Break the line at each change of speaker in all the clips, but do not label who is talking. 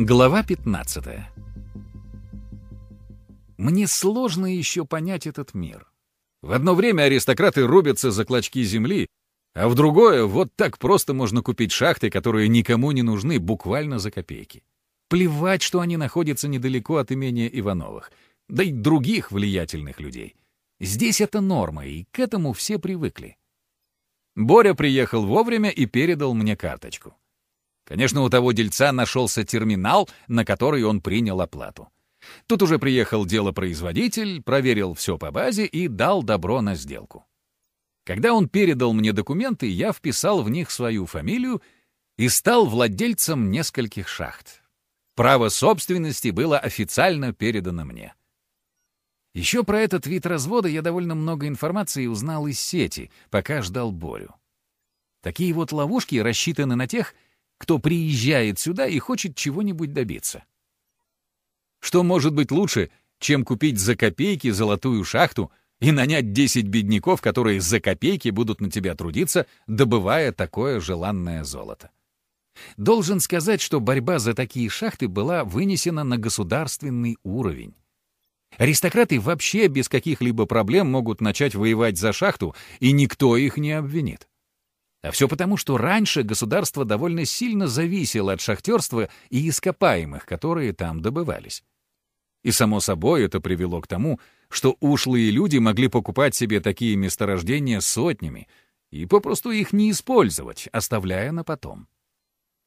Глава 15 Мне сложно еще понять этот мир. В одно время аристократы рубятся за клочки земли, а в другое вот так просто можно купить шахты, которые никому не нужны буквально за копейки. Плевать, что они находятся недалеко от имения Ивановых, да и других влиятельных людей. Здесь это норма, и к этому все привыкли. Боря приехал вовремя и передал мне карточку. Конечно, у того дельца нашелся терминал, на который он принял оплату. Тут уже приехал делопроизводитель, проверил все по базе и дал добро на сделку. Когда он передал мне документы, я вписал в них свою фамилию и стал владельцем нескольких шахт. Право собственности было официально передано мне. Еще про этот вид развода я довольно много информации узнал из сети, пока ждал Борю. Такие вот ловушки рассчитаны на тех, кто приезжает сюда и хочет чего-нибудь добиться. Что может быть лучше, чем купить за копейки золотую шахту и нанять 10 бедняков, которые за копейки будут на тебя трудиться, добывая такое желанное золото? Должен сказать, что борьба за такие шахты была вынесена на государственный уровень. Аристократы вообще без каких-либо проблем могут начать воевать за шахту, и никто их не обвинит. А все потому, что раньше государство довольно сильно зависело от шахтерства и ископаемых, которые там добывались. И, само собой, это привело к тому, что ушлые люди могли покупать себе такие месторождения сотнями и попросту их не использовать, оставляя на потом.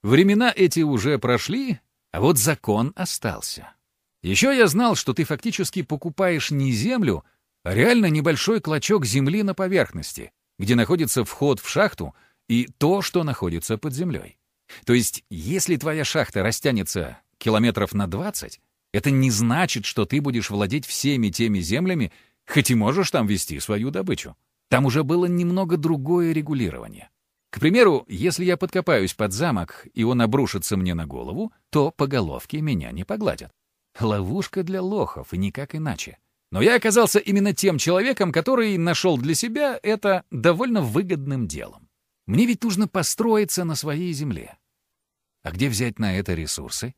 Времена эти уже прошли, а вот закон остался. Еще я знал, что ты фактически покупаешь не землю, а реально небольшой клочок земли на поверхности, где находится вход в шахту и то, что находится под землей. То есть, если твоя шахта растянется километров на 20, это не значит, что ты будешь владеть всеми теми землями, хоть и можешь там вести свою добычу. Там уже было немного другое регулирование. К примеру, если я подкопаюсь под замок, и он обрушится мне на голову, то по головке меня не погладят. Ловушка для лохов, и никак иначе. Но я оказался именно тем человеком, который нашел для себя это довольно выгодным делом. Мне ведь нужно построиться на своей земле. А где взять на это ресурсы?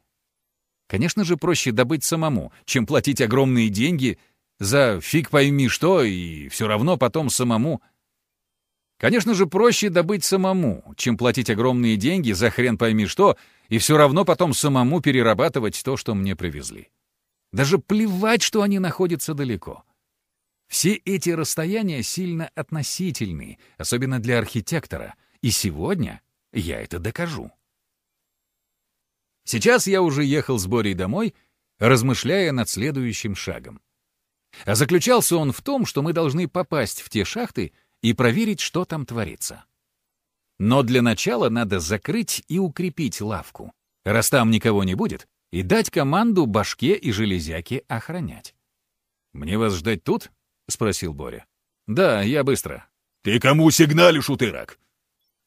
Конечно же, проще добыть самому, чем платить огромные деньги за фиг пойми что, и все равно потом самому... Конечно же, проще добыть самому, чем платить огромные деньги за хрен пойми что, и все равно потом самому перерабатывать то, что мне привезли. Даже плевать, что они находятся далеко. Все эти расстояния сильно относительны, особенно для архитектора, и сегодня я это докажу. Сейчас я уже ехал с Борей домой, размышляя над следующим шагом. А заключался он в том, что мы должны попасть в те шахты и проверить, что там творится. Но для начала надо закрыть и укрепить лавку, раз там никого не будет, и дать команду башке и железяке охранять. «Мне вас ждать тут?» — спросил Боря. «Да, я быстро».
«Ты кому сигналишь, утырок?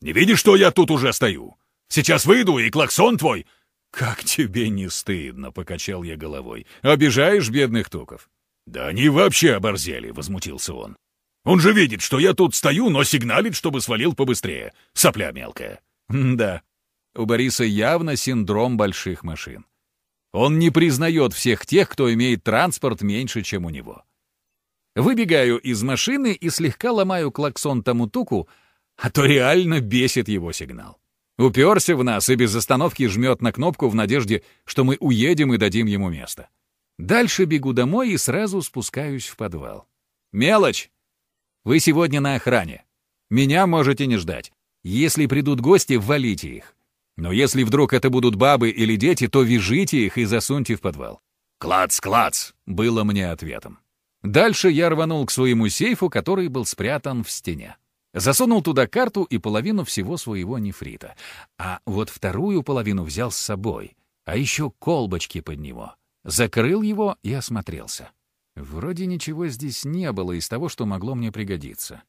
Не видишь, что я тут уже стою? Сейчас выйду, и клаксон твой...»
«Как тебе не стыдно?» — покачал я головой. «Обижаешь бедных туков?»
«Да они вообще оборзели», — возмутился он. Он же видит, что я тут стою, но сигналит, чтобы свалил побыстрее. Сопля мелкая.
да, у Бориса явно синдром больших машин. Он не признает всех тех, кто имеет транспорт меньше, чем у него. Выбегаю из машины и слегка ломаю клаксон тому туку, а то реально бесит его сигнал. Уперся в нас и без остановки жмет на кнопку в надежде, что мы уедем и дадим ему место. Дальше бегу домой и сразу спускаюсь в подвал. «Мелочь!» Вы сегодня на охране. Меня можете не ждать. Если придут гости, валите их. Но если вдруг это будут бабы или дети, то вяжите их и засуньте в подвал.
«Клац, клац!»
— было мне ответом. Дальше я рванул к своему сейфу, который был спрятан в стене. Засунул туда карту и половину всего своего нефрита. А вот вторую половину взял с собой, а еще колбочки под него. Закрыл его и осмотрелся. Вроде ничего здесь не было из того, что могло мне пригодиться.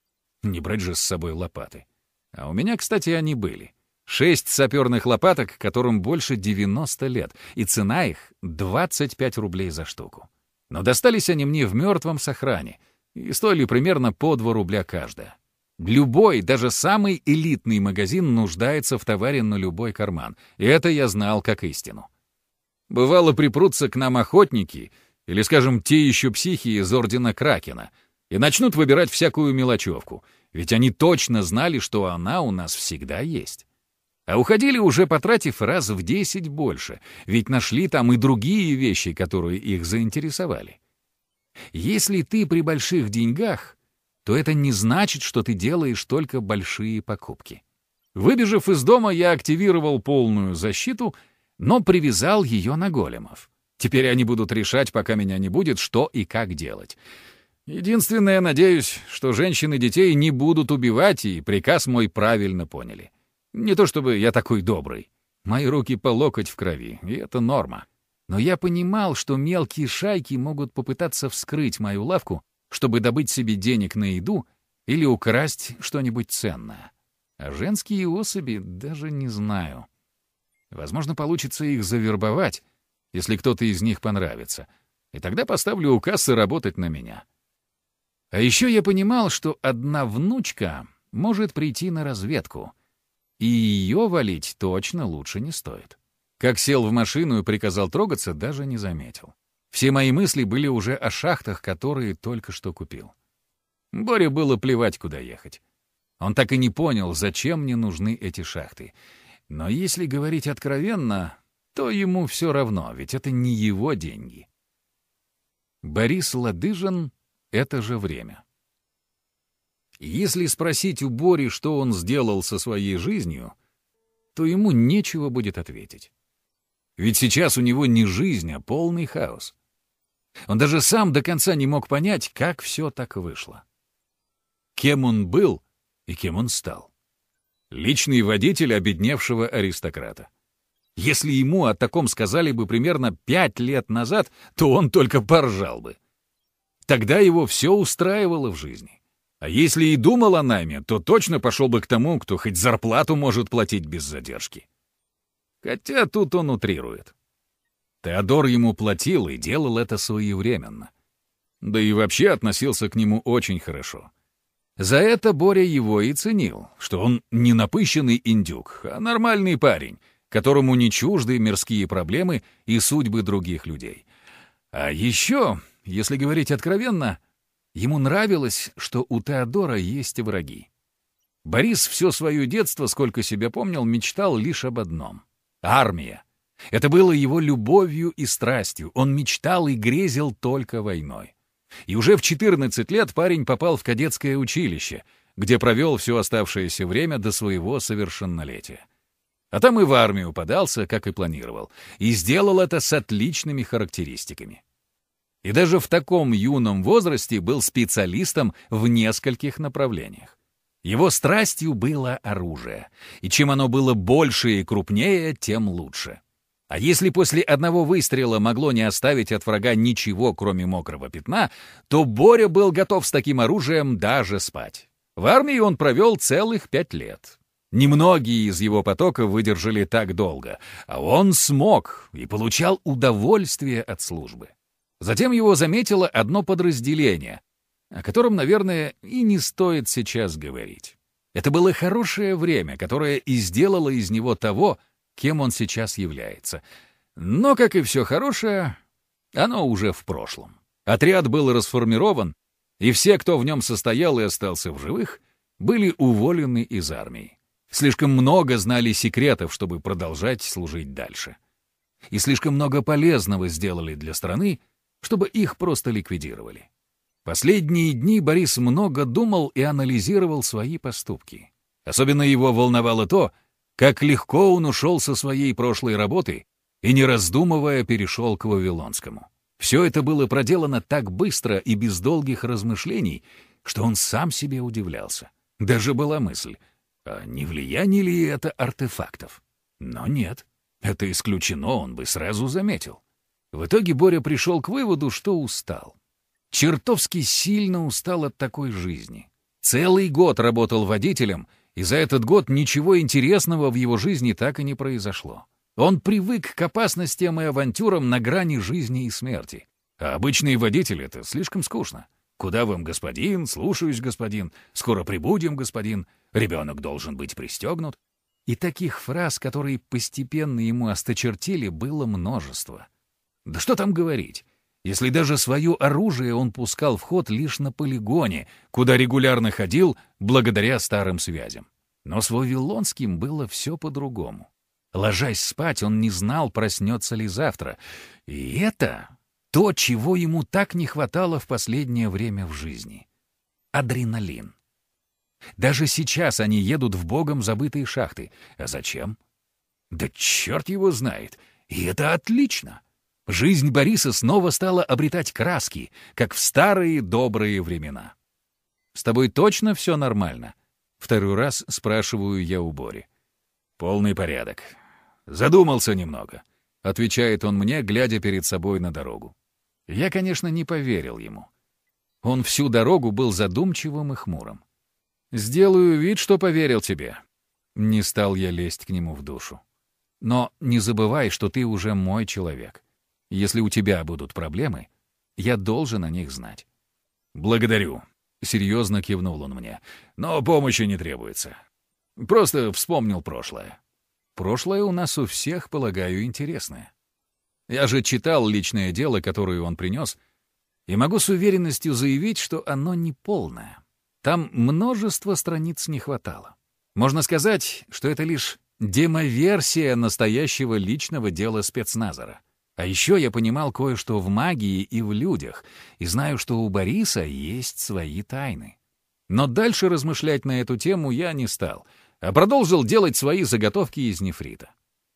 Не брать же с собой лопаты. А у меня, кстати, они были. Шесть саперных лопаток, которым больше 90 лет, и цена их — 25 рублей за штуку. Но достались они мне в мертвом сохране и стоили примерно по 2 рубля каждая. Любой, даже самый элитный магазин нуждается в товаре на любой карман, и это я знал как истину. Бывало, припрутся к нам охотники, или, скажем, те еще психи из Ордена Кракена, и начнут выбирать всякую мелочевку, ведь они точно знали, что она у нас всегда есть. А уходили уже потратив раз в десять больше, ведь нашли там и другие вещи, которые их заинтересовали. Если ты при больших деньгах, то это не значит, что ты делаешь только большие покупки. Выбежав из дома, я активировал полную защиту, но привязал ее на големов. Теперь они будут решать, пока меня не будет, что и как делать. Единственное, надеюсь, что женщины детей не будут убивать, и приказ мой правильно поняли. Не то чтобы я такой добрый. Мои руки по локоть в крови, и это норма. Но я понимал, что мелкие шайки могут попытаться вскрыть мою лавку, чтобы добыть себе денег на еду или украсть что-нибудь ценное. А женские особи даже не знаю. Возможно, получится их завербовать, если кто-то из них понравится. И тогда поставлю у кассы работать на меня. А еще я понимал, что одна внучка может прийти на разведку, и ее валить точно лучше не стоит. Как сел в машину и приказал трогаться, даже не заметил. Все мои мысли были уже о шахтах, которые только что купил. Боре было плевать, куда ехать. Он так и не понял, зачем мне нужны эти шахты. Но если говорить откровенно, то ему все равно, ведь это не его деньги. Борис Ладыжин — это же время. Если спросить у Бори, что он сделал со своей жизнью, то ему нечего будет ответить. Ведь сейчас у него не жизнь, а полный хаос. Он даже сам до конца не мог понять, как все так вышло. Кем он был и кем он стал. Личный водитель обедневшего аристократа. Если ему о таком сказали бы примерно пять лет назад, то он только поржал бы. Тогда его все устраивало в жизни. А если и думал о найме, то точно пошел бы к тому, кто хоть зарплату может платить без задержки. Хотя тут он утрирует. Теодор ему платил и делал это своевременно. Да и вообще относился к нему очень хорошо. За это Боря его и ценил, что он не напыщенный индюк, а нормальный парень, которому не чужды мирские проблемы и судьбы других людей. А еще, если говорить откровенно, ему нравилось, что у Теодора есть враги. Борис все свое детство, сколько себя помнил, мечтал лишь об одном — армия. Это было его любовью и страстью, он мечтал и грезил только войной. И уже в 14 лет парень попал в кадетское училище, где провел все оставшееся время до своего совершеннолетия. А там и в армию подался, как и планировал, и сделал это с отличными характеристиками. И даже в таком юном возрасте был специалистом в нескольких направлениях. Его страстью было оружие, и чем оно было больше и крупнее, тем лучше. А если после одного выстрела могло не оставить от врага ничего, кроме мокрого пятна, то Боря был готов с таким оружием даже спать. В армии он провел целых пять лет. Немногие из его потока выдержали так долго, а он смог и получал удовольствие от службы. Затем его заметило одно подразделение, о котором, наверное, и не стоит сейчас говорить. Это было хорошее время, которое и сделало из него того, кем он сейчас является. Но, как и все хорошее, оно уже в прошлом. Отряд был расформирован, и все, кто в нем состоял и остался в живых, были уволены из армии. Слишком много знали секретов, чтобы продолжать служить дальше. И слишком много полезного сделали для страны, чтобы их просто ликвидировали. Последние дни Борис много думал и анализировал свои поступки. Особенно его волновало то, как легко он ушел со своей прошлой работы и, не раздумывая, перешел к Вавилонскому. Все это было проделано так быстро и без долгих размышлений, что он сам себе удивлялся. Даже была мысль, а не влияние ли это артефактов? Но нет, это исключено, он бы сразу заметил. В итоге Боря пришел к выводу, что устал. Чертовски сильно устал от такой жизни. Целый год работал водителем и за этот год ничего интересного в его жизни так и не произошло. Он привык к опасностям и авантюрам на грани жизни и смерти. А обычный водитель — это слишком скучно. «Куда вам, господин? Слушаюсь, господин. Скоро прибудем, господин. Ребенок должен быть пристегнут». И таких фраз, которые постепенно ему осточертели, было множество. Да что там говорить, если даже свое оружие он пускал в ход лишь на полигоне, куда регулярно ходил благодаря старым связям. Но с Вавилонским было все по-другому. Ложась спать, он не знал, проснется ли завтра. И это то, чего ему так не хватало в последнее время в жизни. Адреналин. Даже сейчас они едут в богом забытые шахты. А зачем? Да черт его знает. И это отлично. Жизнь Бориса снова стала обретать краски, как в старые добрые времена. «С тобой точно все нормально?» Второй раз спрашиваю я у Бори. «Полный порядок. Задумался немного», — отвечает он мне, глядя перед собой на дорогу. Я, конечно, не поверил ему. Он всю дорогу был задумчивым и хмурым. «Сделаю вид, что поверил тебе». Не стал я лезть к нему в душу. «Но не забывай, что ты уже мой человек. Если у тебя будут проблемы, я должен о них знать».
«Благодарю», — серьезно кивнул он мне. «Но помощи не требуется. Просто вспомнил прошлое».
«Прошлое у нас у всех, полагаю, интересное. Я же читал личное дело, которое он принес, и могу с уверенностью заявить, что оно не полное. Там множество страниц не хватало. Можно сказать, что это лишь демоверсия настоящего личного дела спецназора. А еще я понимал кое-что в магии и в людях, и знаю, что у Бориса есть свои тайны. Но дальше размышлять на эту тему я не стал, а продолжил делать свои заготовки из нефрита.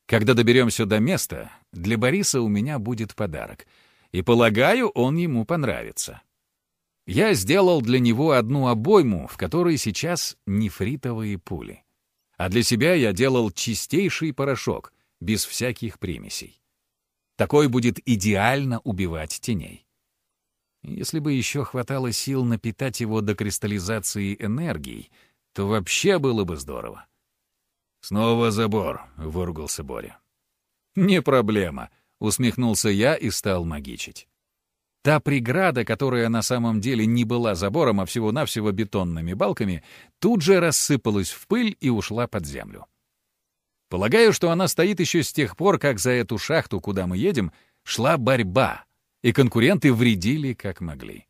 Когда доберемся до места, для Бориса у меня будет подарок. И, полагаю, он ему понравится. Я сделал для него одну обойму, в которой сейчас нефритовые пули. А для себя я делал чистейший порошок, без всяких примесей. Такой будет идеально убивать теней. Если бы еще хватало сил напитать его до кристаллизации энергией, то вообще было бы здорово.
«Снова забор», — выругался Боря.
«Не проблема», — усмехнулся я и стал магичить. Та преграда, которая на самом деле не была забором, а всего-навсего бетонными балками, тут же рассыпалась в пыль и ушла под землю. Полагаю, что она стоит еще с тех пор, как за эту шахту, куда мы едем, шла борьба, и конкуренты вредили как могли.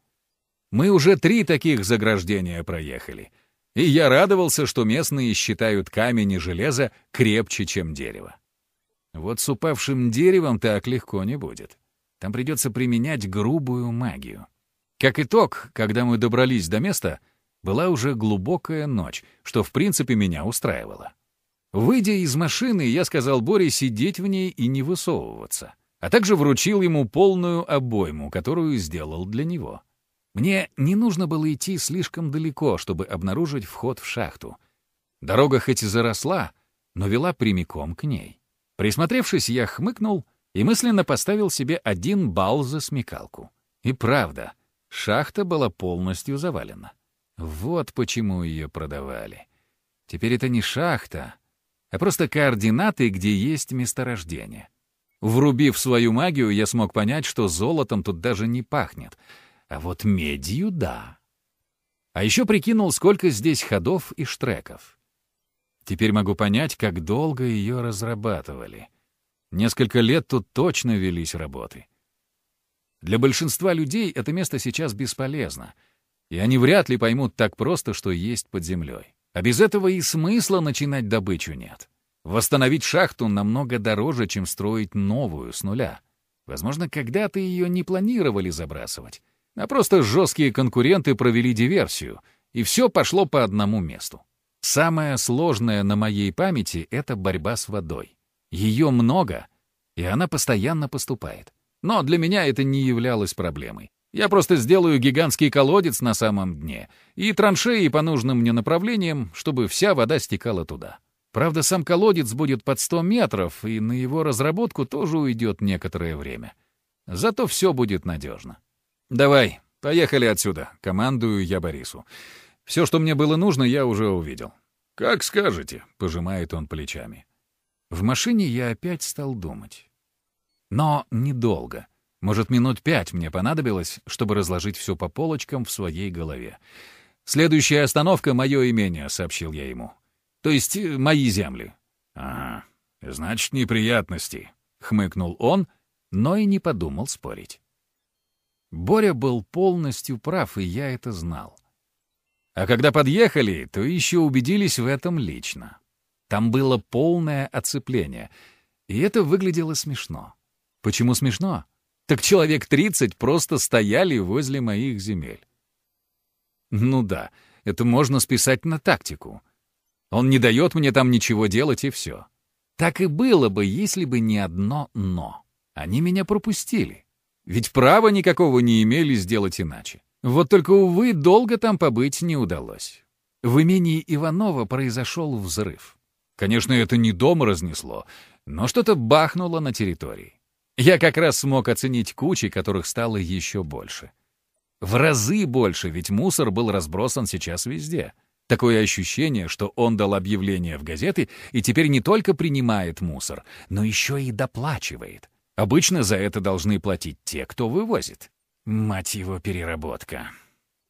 Мы уже три таких заграждения проехали, и я радовался, что местные считают камень и железо крепче, чем дерево. Вот с упавшим деревом так легко не будет. Там придется применять грубую магию. Как итог, когда мы добрались до места, была уже глубокая ночь, что в принципе меня устраивало. Выйдя из машины, я сказал Боре сидеть в ней и не высовываться, а также вручил ему полную обойму, которую сделал для него. Мне не нужно было идти слишком далеко, чтобы обнаружить вход в шахту. Дорога хоть и заросла, но вела прямиком к ней. Присмотревшись, я хмыкнул и мысленно поставил себе один балл за смекалку. И правда, шахта была полностью завалена. Вот почему ее продавали. Теперь это не шахта, а просто координаты, где есть месторождение. Врубив свою магию, я смог понять, что золотом тут даже не пахнет, а вот медью — да. А еще прикинул, сколько здесь ходов и штреков. Теперь могу понять, как долго ее разрабатывали — Несколько лет тут точно велись работы. Для большинства людей это место сейчас бесполезно, и они вряд ли поймут так просто, что есть под землей. А без этого и смысла начинать добычу нет. Восстановить шахту намного дороже, чем строить новую с нуля. Возможно, когда-то ее не планировали забрасывать, а просто жесткие конкуренты провели диверсию, и все пошло по одному месту. Самое сложное на моей памяти — это борьба с водой. Ее много, и она постоянно поступает. Но для меня это не являлось проблемой. Я просто сделаю гигантский колодец на самом дне и траншеи по нужным мне направлениям, чтобы вся вода стекала туда. Правда, сам колодец будет под 100 метров, и на его разработку тоже уйдет некоторое время. Зато все будет надежно. «Давай, поехали отсюда», — командую я Борису. «Все, что мне было нужно, я уже увидел».
«Как скажете», —
пожимает он плечами. В машине я опять стал думать. Но недолго. Может, минут пять мне понадобилось, чтобы разложить все по полочкам в своей голове. «Следующая остановка — мое имение», — сообщил я ему. «То есть э, мои земли. «Ага, значит, неприятности», — хмыкнул он, но и не подумал спорить. Боря был полностью прав, и я это знал. А когда подъехали, то еще убедились в этом лично. Там было полное оцепление, и это выглядело смешно. Почему смешно? Так человек 30 просто стояли возле моих земель. Ну да, это можно списать на тактику. Он не дает мне там ничего делать, и все. Так и было бы, если бы не одно «но». Они меня пропустили. Ведь права никакого не имели сделать иначе. Вот только, увы, долго там побыть не удалось. В имении Иванова произошел взрыв. Конечно, это не дом разнесло, но что-то бахнуло на территории. Я как раз смог оценить кучи, которых стало еще больше. В разы больше, ведь мусор был разбросан сейчас везде. Такое ощущение, что он дал объявление в газеты и теперь не только принимает мусор, но еще и доплачивает. Обычно за это должны платить те, кто вывозит. Мать его, переработка.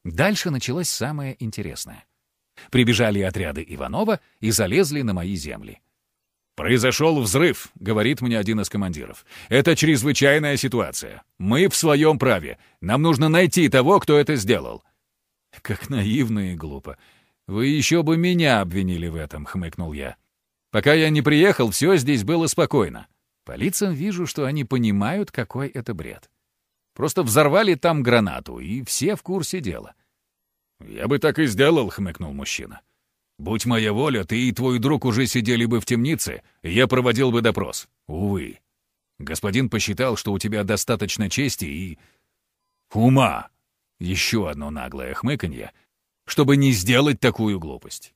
Дальше началось самое интересное. Прибежали отряды Иванова и залезли на мои земли. «Произошел взрыв», — говорит мне один из командиров. «Это чрезвычайная ситуация. Мы в своем праве. Нам нужно найти того, кто это сделал». «Как наивно и глупо. Вы еще бы меня обвинили в этом», — хмыкнул я. «Пока я не приехал, все здесь было спокойно. По лицам вижу, что они понимают, какой это бред. Просто взорвали там гранату, и все в курсе дела. «Я бы так и сделал», — хмыкнул мужчина. «Будь моя воля, ты и твой друг уже сидели бы в темнице, я проводил бы допрос. Увы. Господин посчитал, что у тебя достаточно чести и... ума». Еще одно наглое хмыканье, чтобы не сделать такую глупость.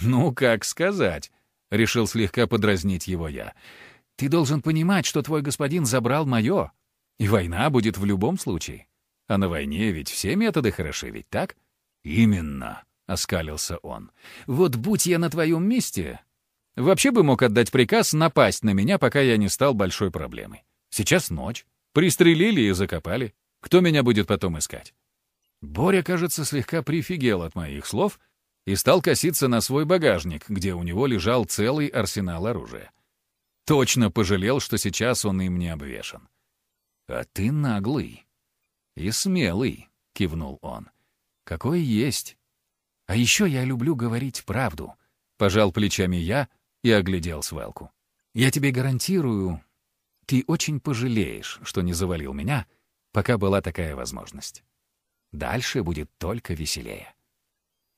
«Ну, как сказать», — решил слегка подразнить его я. «Ты должен понимать, что твой господин забрал мое, и война будет в любом случае. А на войне ведь все методы хороши, ведь так? Именно, — оскалился он. Вот будь я на твоем месте, вообще бы мог отдать приказ напасть на меня, пока я не стал большой проблемой. Сейчас ночь. Пристрелили и закопали. Кто меня будет потом искать? Боря, кажется, слегка прифигел от моих слов и стал коситься на свой багажник, где у него лежал целый арсенал оружия. Точно пожалел, что сейчас он им не обвешан. «А ты наглый и смелый», — кивнул он. «Какой есть. А еще я люблю говорить правду», — пожал плечами я и оглядел свалку. «Я тебе гарантирую, ты очень пожалеешь, что не завалил меня, пока была такая возможность. Дальше будет только веселее.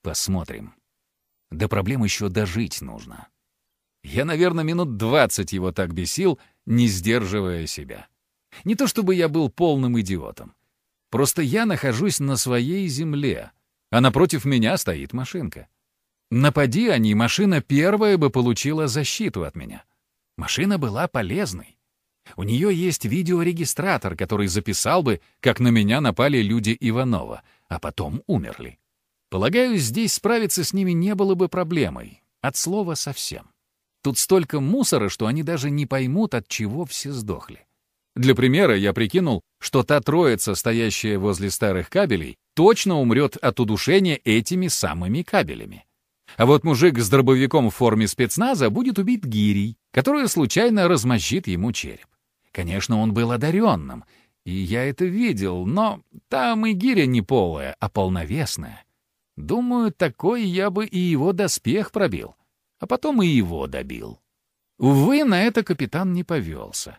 Посмотрим. До проблем еще дожить нужно». Я, наверное, минут двадцать его так бесил, не сдерживая себя. Не то чтобы я был полным идиотом. Просто я нахожусь на своей земле, а напротив меня стоит машинка. Напади они, машина первая бы получила защиту от меня. Машина была полезной. У нее есть видеорегистратор, который записал бы, как на меня напали люди Иванова, а потом умерли. Полагаю, здесь справиться с ними не было бы проблемой. От слова совсем. Тут столько мусора, что они даже не поймут, от чего все сдохли. Для примера я прикинул, что та троица, стоящая возле старых кабелей, точно умрет от удушения этими самыми кабелями. А вот мужик с дробовиком в форме спецназа будет убит гирей, которая случайно размозжит ему череп. Конечно, он был одаренным, и я это видел, но там и гиря не полая, а полновесная. Думаю, такой я бы и его доспех пробил, а потом и его добил. Увы, на это капитан не повелся.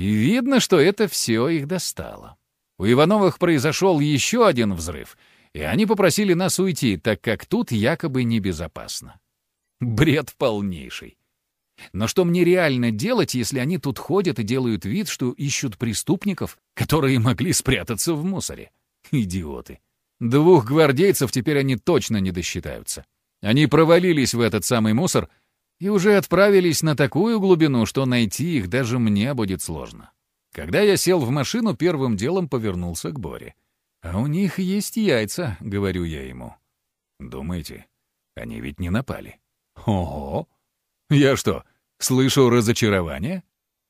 И видно, что это все их достало. У Ивановых произошел еще один взрыв, и они попросили нас уйти, так как тут якобы небезопасно. Бред полнейший. Но что мне реально делать, если они тут ходят и делают вид, что ищут преступников, которые могли спрятаться в мусоре? Идиоты. Двух гвардейцев теперь они точно не досчитаются. Они провалились в этот самый мусор — и уже отправились на такую глубину, что найти их даже мне будет сложно. Когда я сел в машину, первым делом повернулся к Боре. «А у них есть яйца», — говорю я ему. «Думаете, они ведь не напали?» «Ого! Я что, слышу разочарование?»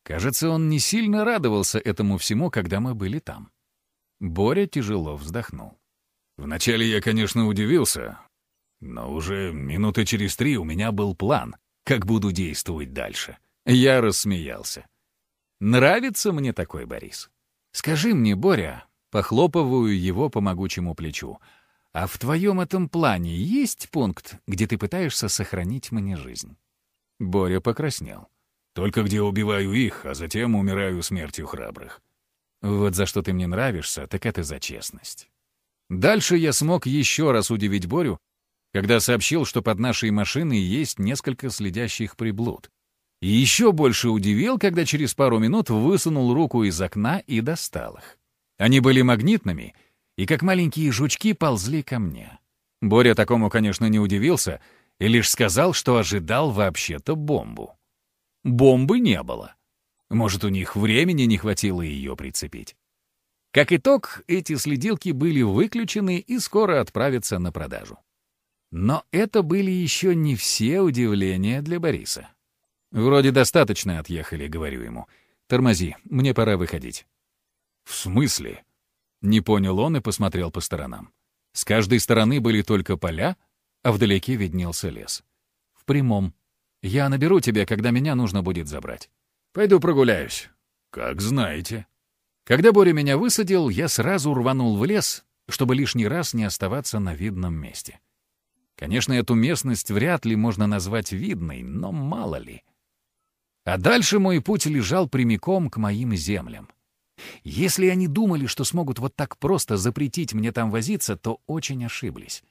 Кажется, он не сильно радовался этому всему, когда мы были там. Боря тяжело вздохнул. «Вначале я, конечно, удивился, но уже минуты через три у меня был план, как буду действовать дальше. Я рассмеялся. Нравится мне такой Борис. Скажи мне, Боря, похлопываю его по могучему плечу, а в твоем этом плане есть пункт, где ты пытаешься сохранить мне жизнь? Боря покраснел.
Только где убиваю их, а затем умираю смертью храбрых.
Вот за что ты мне нравишься, так это за честность. Дальше я смог еще раз удивить Борю, когда сообщил, что под нашей машиной есть несколько следящих приблуд. И еще больше удивил, когда через пару минут высунул руку из окна и достал их. Они были магнитными, и как маленькие жучки ползли ко мне. Боря такому, конечно, не удивился и лишь сказал, что ожидал вообще-то бомбу. Бомбы не было. Может, у них времени не хватило ее прицепить. Как итог, эти следилки были выключены и скоро отправятся на продажу. Но это были еще не все удивления для Бориса. «Вроде достаточно отъехали», — говорю ему. «Тормози, мне пора выходить».
«В смысле?»
Не понял он и посмотрел по сторонам. С каждой стороны были только поля, а вдалеке виднелся лес. «В прямом. Я наберу тебя, когда меня нужно будет забрать. Пойду прогуляюсь».
«Как знаете».
Когда Боря меня высадил, я сразу рванул в лес, чтобы лишний раз не оставаться на видном месте. Конечно, эту местность вряд ли можно назвать видной, но мало ли. А дальше мой путь лежал прямиком к моим землям. Если они думали, что смогут вот так просто запретить мне там возиться, то очень ошиблись.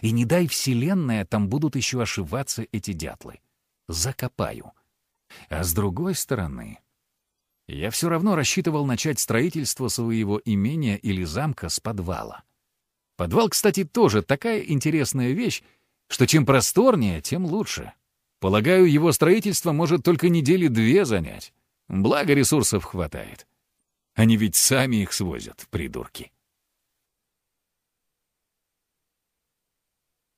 И не дай вселенная, там будут еще ошиваться эти дятлы. Закопаю. А с другой стороны, я все равно рассчитывал начать строительство своего имения или замка с подвала. Подвал, кстати, тоже такая интересная вещь, что чем просторнее, тем лучше. Полагаю, его строительство может только недели две занять. Благо ресурсов хватает. Они ведь сами их свозят, придурки.